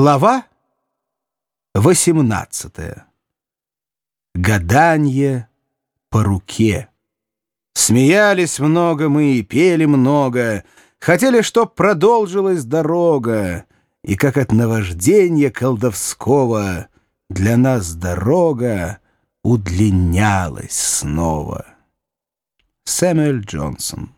Глава 18. Гаданье по руке. Смеялись много мы и пели много, Хотели, чтоб продолжилась дорога, И как от наваждения колдовского Для нас дорога удлинялась снова. Сэмюэль Джонсон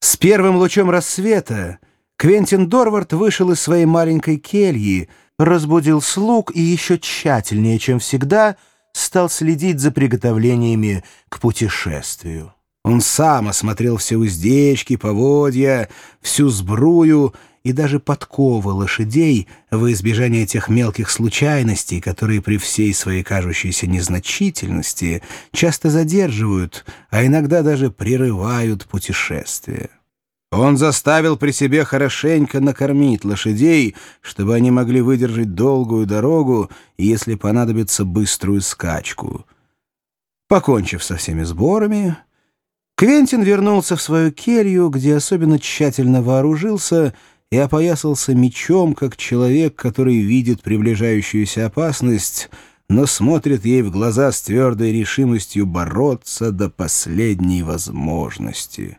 С первым лучом рассвета Квентин Дорвард вышел из своей маленькой кельи, разбудил слуг и еще тщательнее, чем всегда, стал следить за приготовлениями к путешествию. Он сам осмотрел все уздечки, поводья, всю сбрую и даже подковы лошадей во избежание тех мелких случайностей, которые при всей своей кажущейся незначительности часто задерживают, а иногда даже прерывают путешествие. Он заставил при себе хорошенько накормить лошадей, чтобы они могли выдержать долгую дорогу если понадобится, быструю скачку. Покончив со всеми сборами, Квентин вернулся в свою келью, где особенно тщательно вооружился и опоясался мечом, как человек, который видит приближающуюся опасность, но смотрит ей в глаза с твердой решимостью бороться до последней возможности.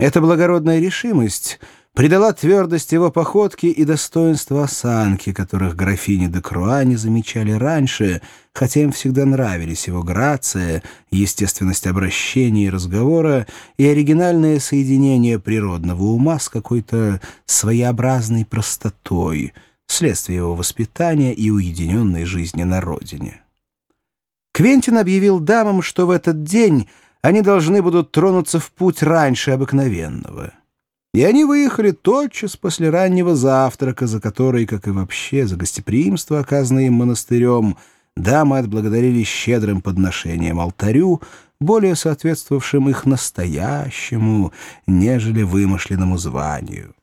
Эта благородная решимость придала твердость его походке и достоинство осанки, которых графини де Круа не замечали раньше, хотя им всегда нравились его грация, естественность обращения и разговора и оригинальное соединение природного ума с какой-то своеобразной простотой, следствие его воспитания и уединенной жизни на родине. Квентин объявил дамам, что в этот день они должны будут тронуться в путь раньше обыкновенного. И они выехали тотчас после раннего завтрака, за который, как и вообще за гостеприимство, оказанное им монастырем, дамы отблагодарили щедрым подношением алтарю, более соответствовавшим их настоящему, нежели вымышленному званию.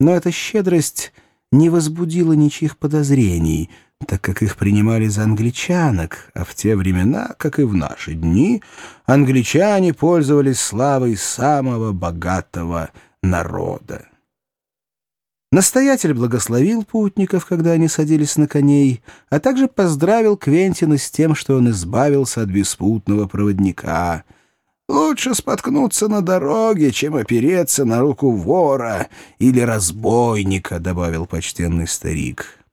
Но эта щедрость не возбудила ничьих подозрений — так как их принимали за англичанок, а в те времена, как и в наши дни, англичане пользовались славой самого богатого народа. Настоятель благословил путников, когда они садились на коней, а также поздравил Квентина с тем, что он избавился от беспутного проводника. «Лучше споткнуться на дороге, чем опереться на руку вора или разбойника», — добавил почтенный старик.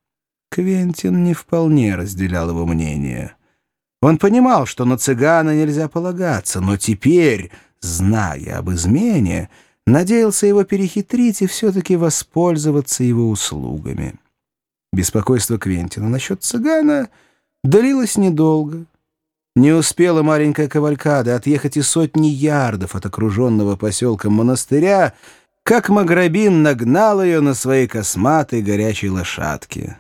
Квентин не вполне разделял его мнение. Он понимал, что на цыгана нельзя полагаться, но теперь, зная об измене, надеялся его перехитрить и все-таки воспользоваться его услугами. Беспокойство Квентина насчет цыгана длилось недолго. Не успела маленькая кавалькада отъехать и сотни ярдов от окруженного поселком монастыря, как Маграбин нагнал ее на своей косматой горячей лошадке.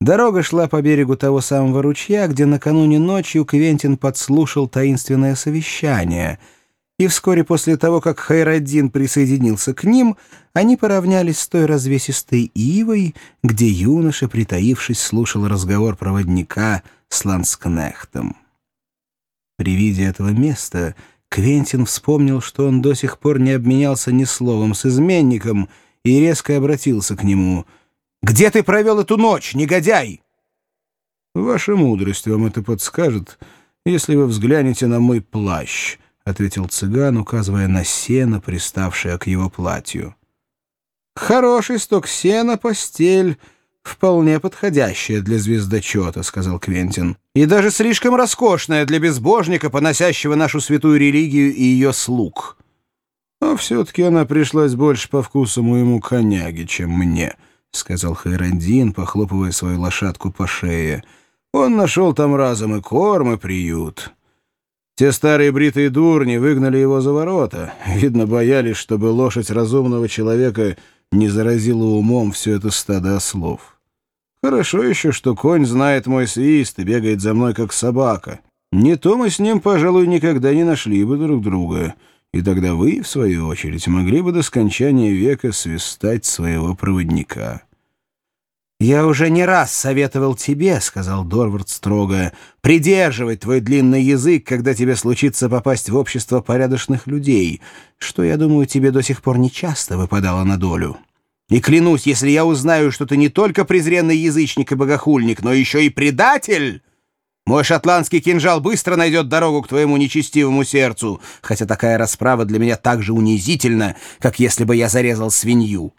Дорога шла по берегу того самого ручья, где накануне ночью Квентин подслушал таинственное совещание, и вскоре после того, как Хайраддин присоединился к ним, они поравнялись с той развесистой ивой, где юноша, притаившись, слушал разговор проводника с Ланскнехтом. При виде этого места Квентин вспомнил, что он до сих пор не обменялся ни словом с изменником, и резко обратился к нему — где ты провел эту ночь, негодяй?» «Ваша мудрость вам это подскажет, если вы взглянете на мой плащ», — ответил цыган, указывая на сено, приставшее к его платью. «Хороший сток сена, постель, вполне подходящая для звездочета», — сказал Квентин. «И даже слишком роскошная для безбожника, поносящего нашу святую религию и ее слуг. Но все-таки она пришлась больше по вкусу моему коняге, чем мне». — сказал Хайрандин, похлопывая свою лошадку по шее. «Он нашел там разом и корм, и приют. Те старые бритые дурни выгнали его за ворота. Видно, боялись, чтобы лошадь разумного человека не заразила умом все это стадо ослов. Хорошо еще, что конь знает мой свист и бегает за мной, как собака. Не то мы с ним, пожалуй, никогда не нашли бы друг друга» и тогда вы, в свою очередь, могли бы до скончания века свистать своего проводника». «Я уже не раз советовал тебе, — сказал Дорвард строго, — придерживать твой длинный язык, когда тебе случится попасть в общество порядочных людей, что, я думаю, тебе до сих пор нечасто выпадало на долю. И клянусь, если я узнаю, что ты не только презренный язычник и богохульник, но еще и предатель, мой шотландский кинжал быстро найдет дорогу к твоему нечестивому сердцу, хотя такая расправа для меня так же унизительна, как если бы я зарезал свинью».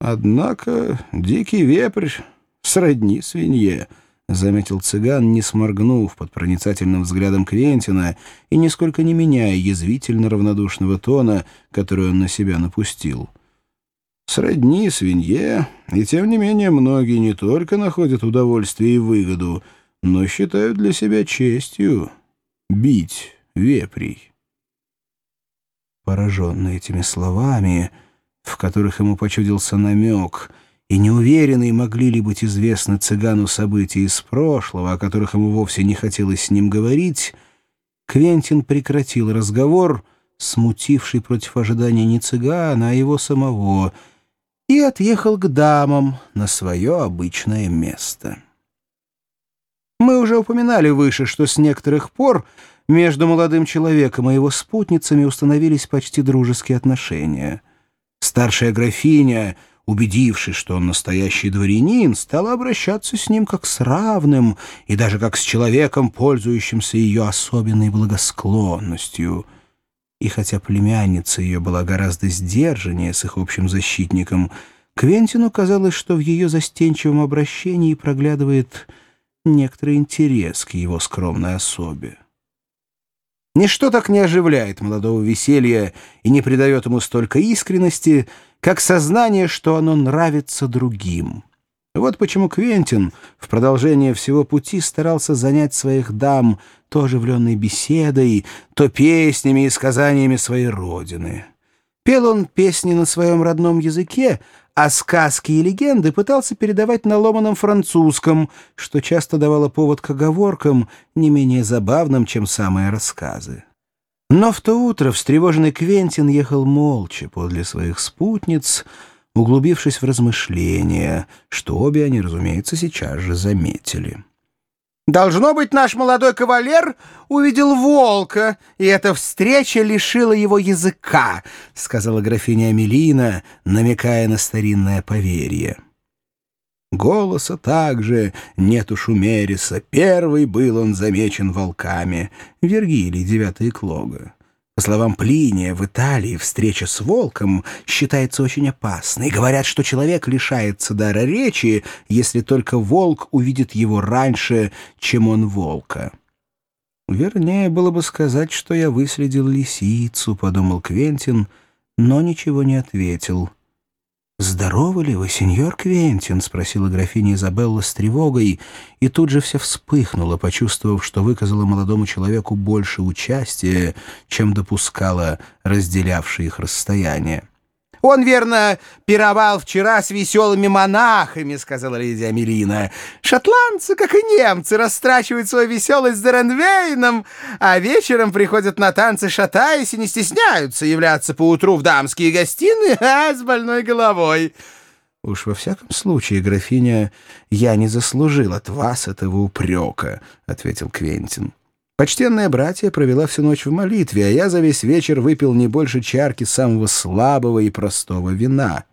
«Однако дикий вепрь сродни свинье», — заметил цыган, не сморгнув под проницательным взглядом Квентина и нисколько не меняя язвительно равнодушного тона, который он на себя напустил. «Сродни свинье, и тем не менее многие не только находят удовольствие и выгоду, но считают для себя честью бить вепрей». Пораженный этими словами, в которых ему почудился намек — и неуверенные могли ли быть известны цыгану события из прошлого, о которых ему вовсе не хотелось с ним говорить, Квентин прекратил разговор, смутивший против ожидания не цыгана, а его самого, и отъехал к дамам на свое обычное место. Мы уже упоминали выше, что с некоторых пор между молодым человеком и его спутницами установились почти дружеские отношения. Старшая графиня — убедившись, что он настоящий дворянин, стала обращаться с ним как с равным и даже как с человеком, пользующимся ее особенной благосклонностью. И хотя племянница ее была гораздо сдержаннее с их общим защитником, Квентину казалось, что в ее застенчивом обращении проглядывает некоторый интерес к его скромной особе. Ничто так не оживляет молодого веселья и не придает ему столько искренности, как сознание, что оно нравится другим. Вот почему Квентин в продолжение всего пути старался занять своих дам то оживленной беседой, то песнями и сказаниями своей родины. Пел он песни на своем родном языке, а сказки и легенды пытался передавать на ломаном французском, что часто давало повод к оговоркам, не менее забавным, чем самые рассказы. Но в то утро встревоженный Квентин ехал молча подле своих спутниц, углубившись в размышления, что обе они, разумеется, сейчас же заметили. Должно быть, наш молодой кавалер увидел волка, и эта встреча лишила его языка, — сказала графиня Амелина, намекая на старинное поверье. Голоса также нет у Шумериса, первый был он замечен волками. Вергилий, девятый клога. По словам Плиния, в Италии встреча с волком считается очень опасной. Говорят, что человек лишается дара речи, если только волк увидит его раньше, чем он волка. «Вернее было бы сказать, что я выследил лисицу», — подумал Квентин, но ничего не ответил. «Здоровы ли вы, сеньор Квентин?» — спросила графиня Изабелла с тревогой, и тут же вся вспыхнула, почувствовав, что выказала молодому человеку больше участия, чем допускала разделявшее их расстояние. «Он, верно, пировал вчера с веселыми монахами», — сказала леди Амелина. «Шотландцы, как и немцы, растрачивают свою веселость за Ренвейном, а вечером приходят на танцы, шатаясь, и не стесняются являться поутру в дамские гостиные, а с больной головой». «Уж во всяком случае, графиня, я не заслужил от вас этого упрека», — ответил Квентин. Почтенная братья провела всю ночь в молитве, а я за весь вечер выпил не больше чарки самого слабого и простого вина.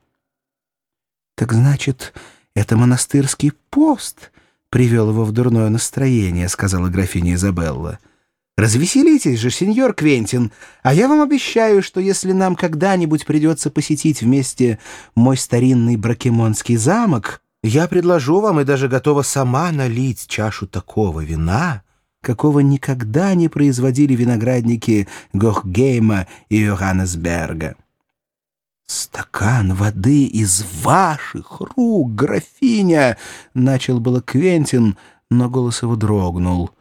— Так значит, это монастырский пост привел его в дурное настроение, — сказала графиня Изабелла. — Развеселитесь же, сеньор Квентин, а я вам обещаю, что если нам когда-нибудь придется посетить вместе мой старинный бракемонский замок, я предложу вам и даже готова сама налить чашу такого вина, какого никогда не производили виноградники Гохгейма и Йоханнесберга. «Стакан воды из ваших рук, графиня!» — начал было Квентин, но голос его дрогнул.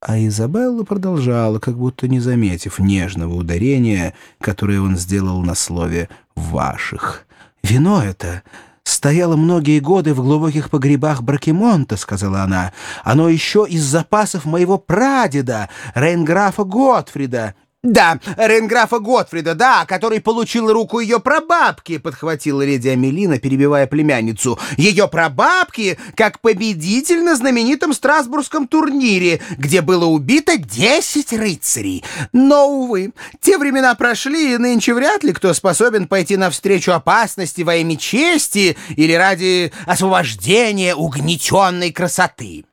А Изабелла продолжала, как будто не заметив нежного ударения, которое он сделал на слове «ваших». «Вино это стояло многие годы в глубоких погребах Бракемонта», — сказала она. «Оно еще из запасов моего прадеда, Рейнграфа Готфрида. «Да, Ренграфа Готфрида, да, который получил руку ее прабабки», — подхватила леди Амелина, перебивая племянницу. «Ее прабабки, как победитель на знаменитом Страсбургском турнире, где было убито десять рыцарей. Но, увы, те времена прошли, и нынче вряд ли кто способен пойти навстречу опасности во имя чести или ради освобождения угнетенной красоты».